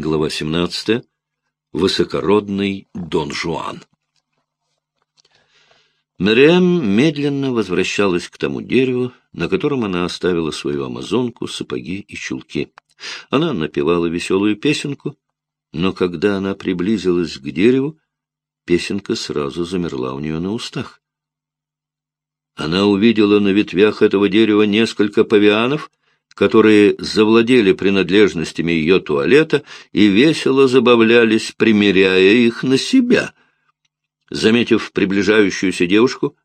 Глава 17. Высокородный Дон Жуан. Мэриэм медленно возвращалась к тому дереву, на котором она оставила свою амазонку, сапоги и чулки. Она напевала веселую песенку, но когда она приблизилась к дереву, песенка сразу замерла у нее на устах. Она увидела на ветвях этого дерева несколько павианов, которые завладели принадлежностями ее туалета и весело забавлялись, примеряя их на себя. Заметив приближающуюся девушку,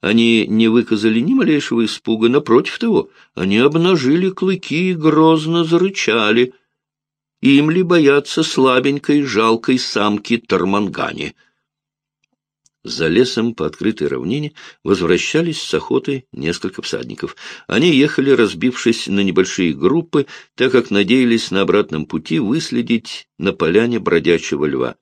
они не выказали ни малейшего испуга, напротив того, они обнажили клыки и грозно зарычали. Им ли бояться слабенькой, жалкой самки Тармангани — за лесом по открытой равнине возвращались с охоты несколько всадников. Они ехали, разбившись на небольшие группы, так как надеялись на обратном пути выследить на поляне бродячего льва.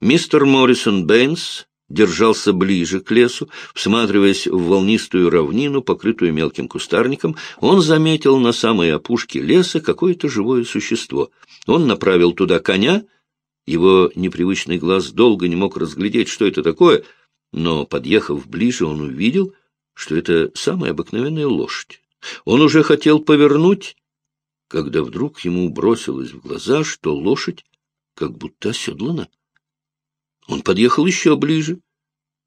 Мистер Моррисон Бэйнс держался ближе к лесу, всматриваясь в волнистую равнину, покрытую мелким кустарником, он заметил на самой опушке леса какое-то живое существо. Он направил туда коня — его непривычный глаз долго не мог разглядеть, что это такое, но, подъехав ближе, он увидел, что это самая обыкновенная лошадь. Он уже хотел повернуть, когда вдруг ему бросилось в глаза, что лошадь как будто оседлана. Он подъехал еще ближе.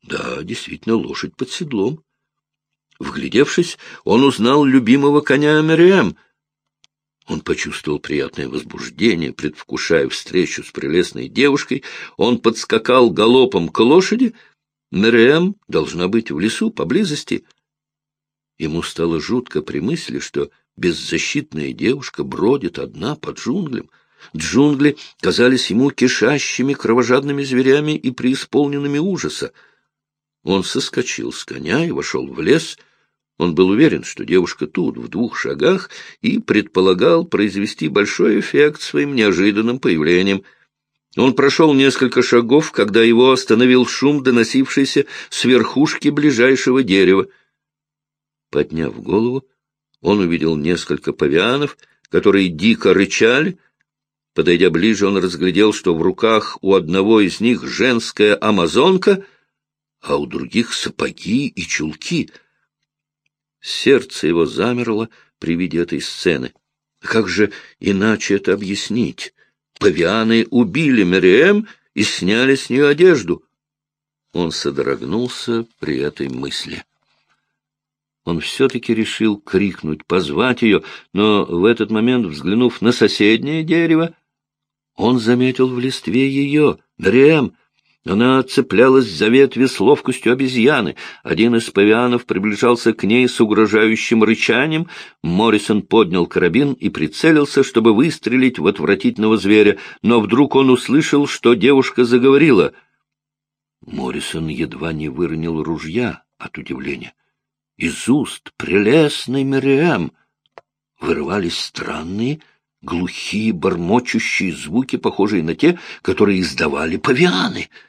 Да, действительно, лошадь под седлом. Вглядевшись, он узнал любимого коня Мериэм — он почувствовал приятное возбуждение, предвкушая встречу с прелестной девушкой. Он подскакал галопом к лошади. Мериэм должна быть в лесу, поблизости. Ему стало жутко при мысли, что беззащитная девушка бродит одна под джунглем. Джунгли казались ему кишащими кровожадными зверями и преисполненными ужаса. Он соскочил с коня и вошел в лес — он был уверен, что девушка тут, в двух шагах, и предполагал произвести большой эффект своим неожиданным появлением. Он прошел несколько шагов, когда его остановил шум, доносившийся с верхушки ближайшего дерева. Подняв голову, он увидел несколько павианов, которые дико рычали. Подойдя ближе, он разглядел, что в руках у одного из них женская амазонка, а у других сапоги и чулки — Сердце его замерло при виде этой сцены. Как же иначе это объяснить? Павианы убили Мериэм и сняли с нее одежду. Он содрогнулся при этой мысли. Он все-таки решил крикнуть, позвать ее, но в этот момент, взглянув на соседнее дерево, он заметил в листве ее, Мериэм, она цеплялась за ветви с ловкостью обезьяны. Один из павианов приближался к ней с угрожающим рычанием. Моррисон поднял карабин и прицелился, чтобы выстрелить в отвратительного зверя, но вдруг он услышал, что девушка заговорила. Моррисон едва не выронил ружья от удивления. Из уст прелестной Мириам вырывались странные, глухие, бормочущие звуки, похожие на те, которые издавали павианы —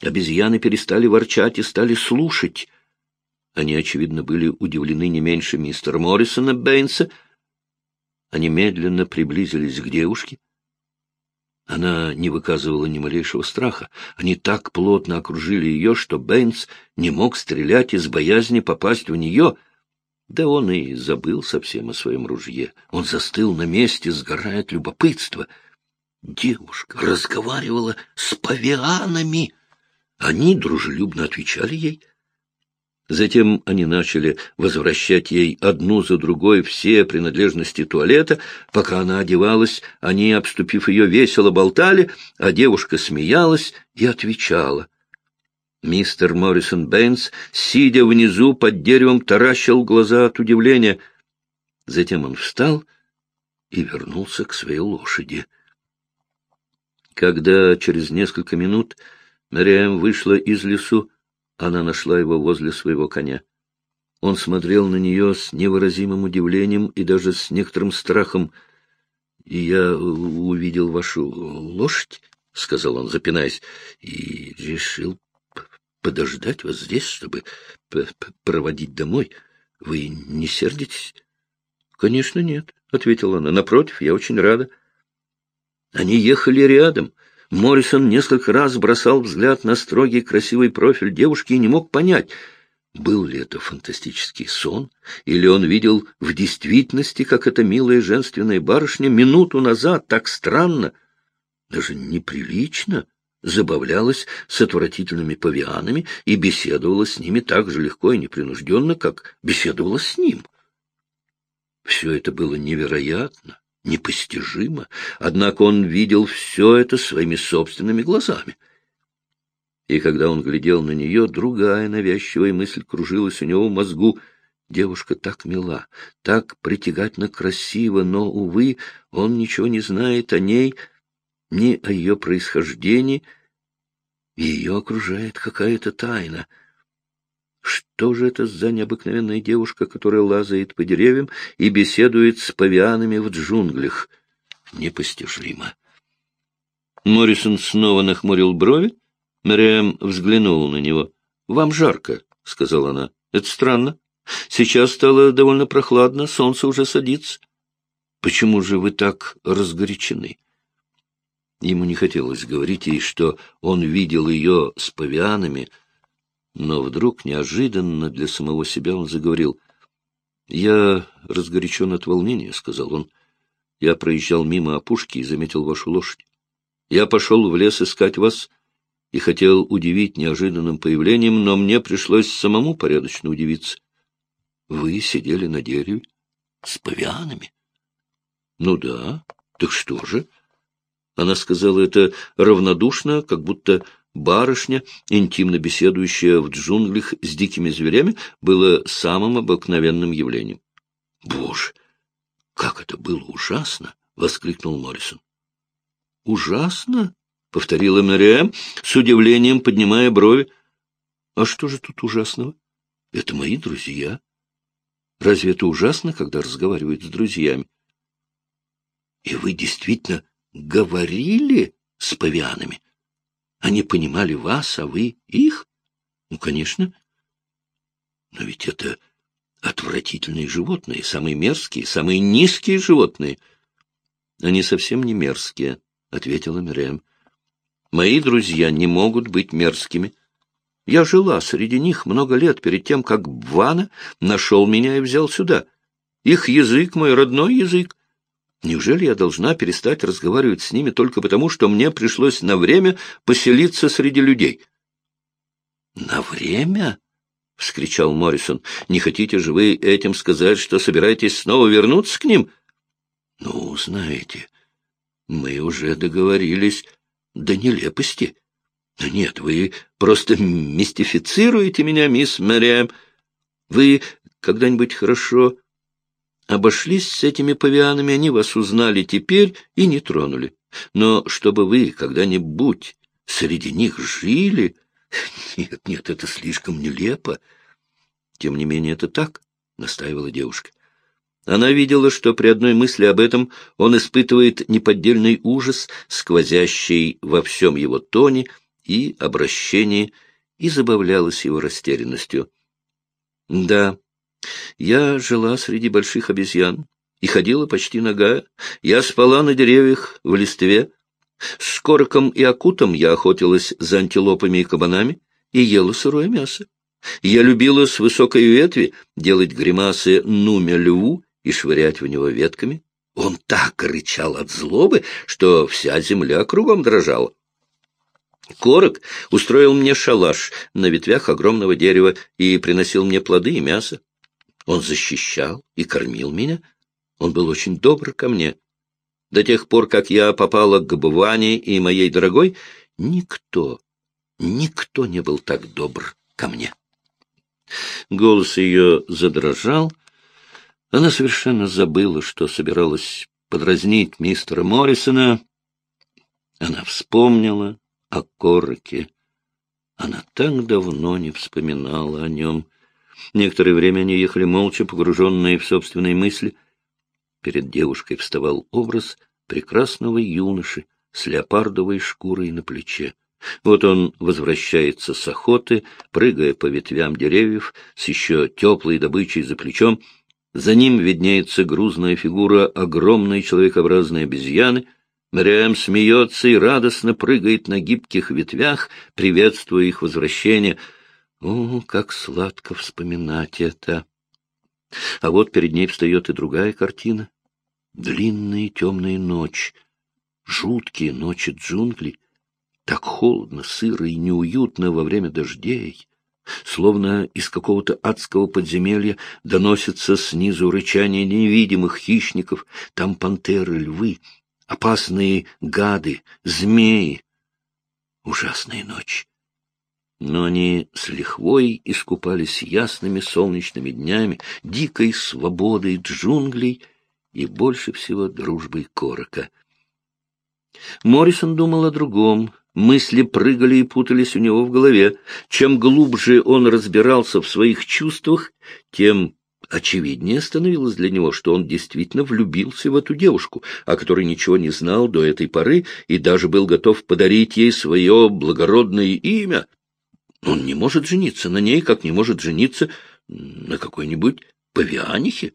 Обезьяны перестали ворчать и стали слушать. Они, очевидно, были удивлены не меньше мистера Моррисона Бэйнса. Они медленно приблизились к девушке. Она не выказывала ни малейшего страха. Они так плотно окружили ее, что Бэйнс не мог стрелять из боязни попасть в нее. Да он и забыл совсем о своем ружье. Он застыл на месте, сгорая от любопытства. Девушка разговаривала с павианами. Они дружелюбно отвечали ей. Затем они начали возвращать ей одну за другой все принадлежности туалета. Пока она одевалась, они, обступив ее, весело болтали, а девушка смеялась и отвечала. Мистер Моррисон Бэйнс, сидя внизу под деревом, таращил глаза от удивления. Затем он встал и вернулся к своей лошади. Когда через несколько минут Мариам вышла из лесу, она нашла его возле своего коня. Он смотрел на нее с невыразимым удивлением и даже с некоторым страхом. — И я увидел вашу лошадь, — сказал он, запинаясь, — и решил подождать вас здесь, чтобы проводить домой. Вы не сердитесь? — Конечно, нет, — ответила она. — Напротив, я очень рада. Они ехали рядом. Моррисон несколько раз бросал взгляд на строгий красивый профиль девушки и не мог понять, был ли это фантастический сон, или он видел в действительности, как эта милая женственная барышня минуту назад так странно, даже неприлично, забавлялась с отвратительными павианами и беседовала с ними так же легко и непринужденно, как беседовала с ним. Все это было невероятно, непостижимо, однако он видел все это своими собственными глазами. И когда он глядел на нее, другая навязчивая мысль кружилась у него в мозгу. Девушка так мила, так притягательно красива, но, увы, он ничего не знает о ней, ни о ее происхождении, ее окружает какая-то тайна. Что же это за необыкновенная девушка, которая лазает по деревьям и беседует с павианами в джунглях? Непостижимо. Моррисон снова нахмурил брови. Мэриэм взглянула на него. — Вам жарко, — сказала она. — Это странно. Сейчас стало довольно прохладно, солнце уже садится. Почему же вы так разгорячены? Ему не хотелось говорить ей, что он видел ее с павианами, но вдруг, неожиданно для самого себя, он заговорил. — Я разгорячен от волнения, — сказал он. — Я проезжал мимо опушки и заметил вашу лошадь. Я пошел в лес искать вас и хотел удивить неожиданным появлением, но мне пришлось самому порядочно удивиться. Вы сидели на дереве с павианами? — Ну да. Так что же? — она сказала это равнодушно, как будто барышня, интимно беседующая в джунглях с дикими зверями, было самым обыкновенным явлением. — Боже, как это было ужасно! — воскликнул Моррисон. — Ужасно? — повторила Мэриэм, с удивлением поднимая брови. — А что же тут ужасного? Это мои друзья. Разве это ужасно, когда разговаривают с друзьями? — И вы действительно говорили с павианами? Они понимали вас, а вы их? Ну, конечно. Но ведь это отвратительные животные, самые мерзкие, самые низкие животные. Они совсем не мерзкие, — ответила Мирэм. Мои друзья не могут быть мерзкими. Я жила среди них много лет перед тем, как Бвана нашел меня и взял сюда. Их язык — мой родной язык. Неужели я должна перестать разговаривать с ними только потому, что мне пришлось на время поселиться среди людей? — На время? — вскричал Моррисон. — Не хотите же вы этим сказать, что собираетесь снова вернуться к ним? — Ну, знаете, мы уже договорились до нелепости. — Нет, вы просто мистифицируете меня, мисс Мэриэм. Вы когда-нибудь хорошо Обошлись с этими павианами, они вас узнали теперь и не тронули. Но чтобы вы когда-нибудь среди них жили... Нет, нет, это слишком нелепо. Тем не менее, это так, — настаивала девушка. Она видела, что при одной мысли об этом он испытывает неподдельный ужас, сквозящий во всем его тоне и обращении, и забавлялась его растерянностью. — Да, я жила среди больших обезьян и ходила почти нагая. Я спала на деревьях в листве. С короком и акутом я охотилась за антилопами и кабанами и ела сырое мясо. Я любила с высокой ветви делать гримасы нуме льву и швырять в него ветками. Он так рычал от злобы, что вся земля кругом дрожала. Корок устроил мне шалаш на ветвях огромного дерева и приносил мне плоды и мясо. Он защищал и кормил меня. Он был очень добр ко мне. До тех пор, как я попала к Буване и моей дорогой, никто, никто не был так добр ко мне. Голос ее задрожал. Она совершенно забыла, что собиралась подразнить мистера Моррисона. Она вспомнила о Корроке. Она так давно не вспоминала о нем. Некоторое время они ехали молча, погруженные в собственные мысли. Перед девушкой вставал образ прекрасного юноши с леопардовой шкурой на плече. Вот он возвращается с охоты, прыгая по ветвям деревьев, с еще теплой добычей за плечом. За ним виднеется грузная фигура огромной человекообразной обезьяны. Мэриэм смеется и радостно прыгает на гибких ветвях, приветствуя их возвращение. О, как сладко вспоминать это! А вот перед ней встает и другая картина. Длинная темная ночь, жуткие ночи джунглей. Так холодно, сыро и неуютно во время дождей. Словно из какого-то адского подземелья доносится снизу рычание невидимых хищников. Там пантеры, львы, опасные гады, змеи. Ужасная ночь. Но они с лихвой искупались ясными солнечными днями, дикой свободой джунглей и больше всего дружбой Корока. Моррисон думал о другом. Мысли прыгали и путались у него в голове. Чем глубже он разбирался в своих чувствах, тем очевиднее становилось для него, что он действительно влюбился в эту девушку, о которой ничего не знал до этой поры и даже был готов подарить ей свое благородное имя. Он не может жениться на ней, как не может жениться на какой-нибудь павианихе.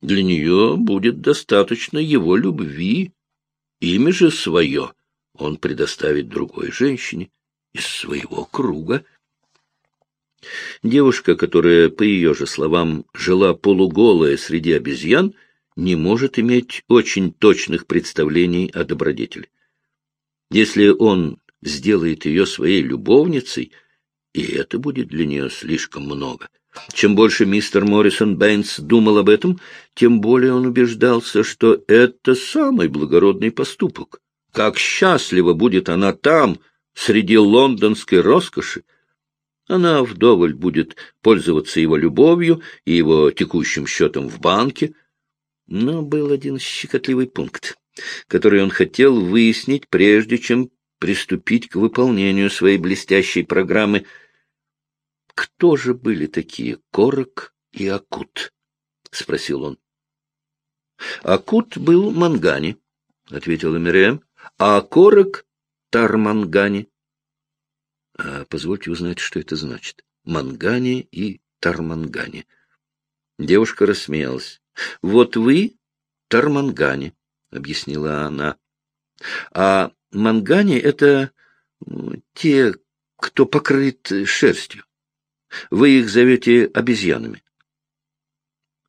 Для нее будет достаточно его любви. Имя же свое он предоставит другой женщине из своего круга. Девушка, которая, по ее же словам, жила полуголая среди обезьян, не может иметь очень точных представлений о добродетели. Если он сделает ее своей любовницей, и это будет для нее слишком много. Чем больше мистер Моррисон Бэйнс думал об этом, тем более он убеждался, что это самый благородный поступок. Как счастлива будет она там, среди лондонской роскоши! Она вдоволь будет пользоваться его любовью и его текущим счетом в банке. Но был один щекотливый пункт, который он хотел выяснить, прежде чем приступить к выполнению своей блестящей программы. Кто же были такие Корок и Акут? — спросил он. — Акут был Мангани, — ответила Мириэм, — а Корок — Тармангани. А позвольте узнать, что это значит. Мангани и Тармангани. Девушка рассмеялась. — Вот вы Тармангани, — объяснила она. — А Мангани — это те, кто покрыт шерстью. Вы их зовете обезьянами.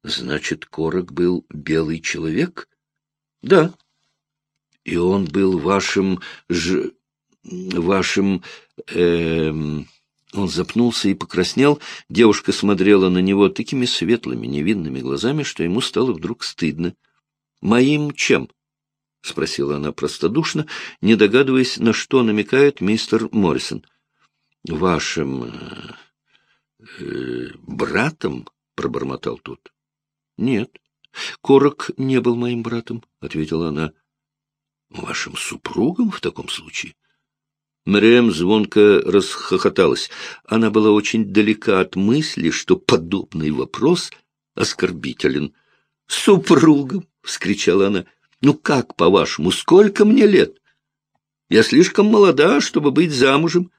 Значит, Корок был белый человек? Да. И он был вашим ж... вашим... Эм... Он запнулся и покраснел. Девушка смотрела на него такими светлыми, невинными глазами, что ему стало вдруг стыдно. «Моим чем?» — спросила она простодушно, не догадываясь, на что намекает мистер Моррисон. — Вашим... Э, э, братом? — пробормотал тот. — Нет. Корок не был моим братом, — ответила она. — Вашим супругом в таком случае? Мэриэм звонко расхохоталась. Она была очень далека от мысли, что подобный вопрос оскорбителен. — Супругом! — вскричала она. — ну как, по-вашему, сколько мне лет? Я слишком молода, чтобы быть замужем.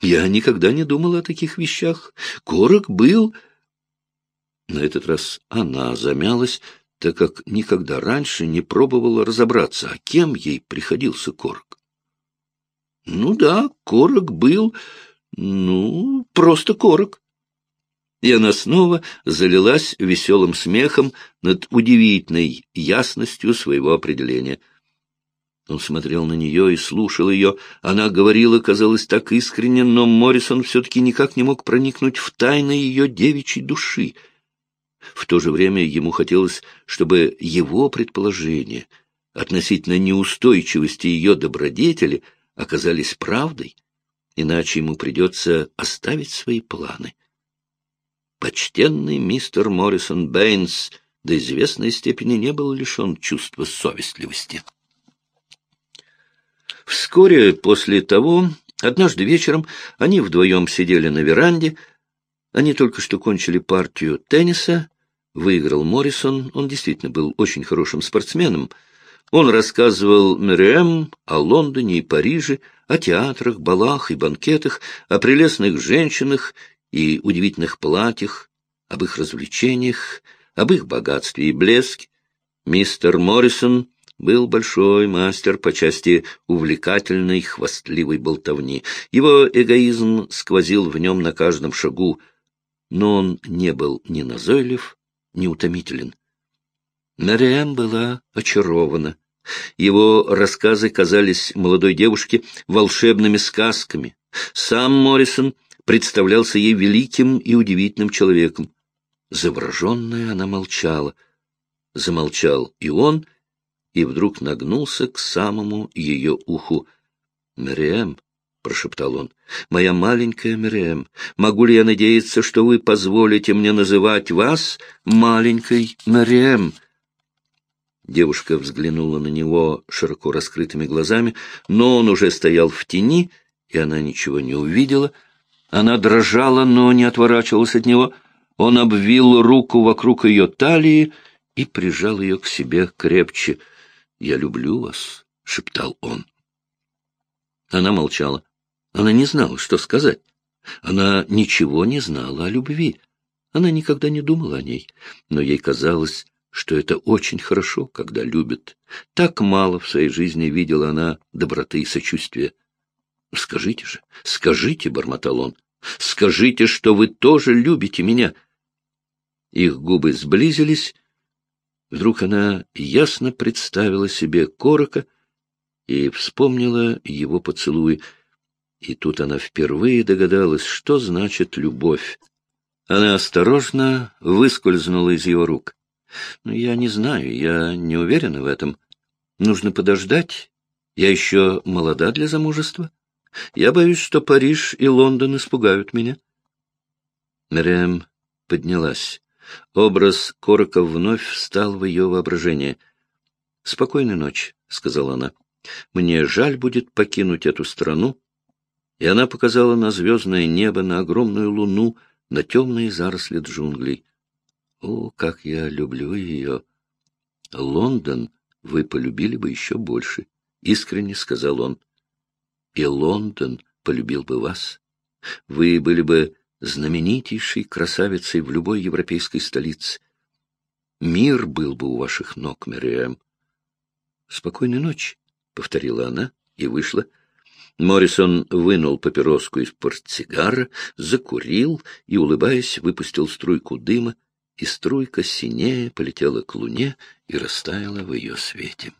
Я никогда не думала о таких вещах. Корок был... На этот раз она замялась, так как никогда раньше не пробовала разобраться, а кем ей приходился Корок. Ну да, Корок был, ну, просто Корок и она снова залилась веселым смехом над удивительной ясностью своего определения. Он смотрел на нее и слушал ее. Она говорила, казалось, так искренне, но Моррисон все-таки никак не мог проникнуть в тайны ее девичьей души. В то же время ему хотелось, чтобы его предположения относительно неустойчивости ее добродетели оказались правдой, иначе ему придется оставить свои планы почтенный мистер Моррисон Бэйнс до известной степени не был лишен чувства совестливости. Вскоре после того, однажды вечером, они вдвоем сидели на веранде. Они только что кончили партию тенниса. Выиграл Моррисон. Он действительно был очень хорошим спортсменом. Он рассказывал Мэриэм о Лондоне и Париже, о театрах, балах и банкетах, о прелестных женщинах и удивительных платьях, об их развлечениях, об их богатстве и блеске. Мистер Моррисон был большой мастер по части увлекательной, хвастливой болтовни. Его эгоизм сквозил в нем на каждом шагу, но он не был ни назойлив, ни утомителен. Мариэм была очарована. Его рассказы казались молодой девушке волшебными сказками. Сам Моррисон представлялся ей великим и удивительным человеком. Завороженная она молчала. Замолчал и он, и вдруг нагнулся к самому ее уху. — Мариэм, — прошептал он, — моя маленькая Мариэм, могу ли я надеяться, что вы позволите мне называть вас маленькой Мариэм? Девушка взглянула на него широко раскрытыми глазами, но он уже стоял в тени, и она ничего не увидела. Она дрожала, но не отворачивалась от него. Он обвил руку вокруг ее талии и прижал ее к себе крепче. «Я люблю вас», — шептал он. Она молчала. Она не знала, что сказать. Она ничего не знала о любви. Она никогда не думала о ней, но ей казалось, что это очень хорошо, когда любят. Так мало в своей жизни видела она доброты и сочувствия. «Ну, «Скажите же, скажите», — бормотал он, — «скажите, что вы тоже любите меня». Их губы сблизились. Вдруг она ясно представила себе Корока и вспомнила его поцелуй. И тут она впервые догадалась, что значит любовь. Она осторожно выскользнула из его рук. Но я не знаю, я не уверена в этом. Нужно подождать. Я еще молода для замужества. Я боюсь, что Париж и Лондон испугают меня. Мэриэм поднялась. Образ Корока вновь встал в ее воображение. «Спокойной ночи», — сказала она. «Мне жаль будет покинуть эту страну». И она показала на звездное небо, на огромную луну, на темные заросли джунглей. О, как я люблю ее! Лондон вы полюбили бы еще больше, — искренне сказал он. И Лондон полюбил бы вас. Вы были бы знаменитейшей красавицей в любой европейской столице. Мир был бы у ваших ног, Мэриэм. «Спокойной ночи», — повторила она и вышла. Моррисон вынул папироску из портсигара, закурил и, улыбаясь, выпустил струйку дыма, и струйка синее полетела к луне и растаяла в ее свете.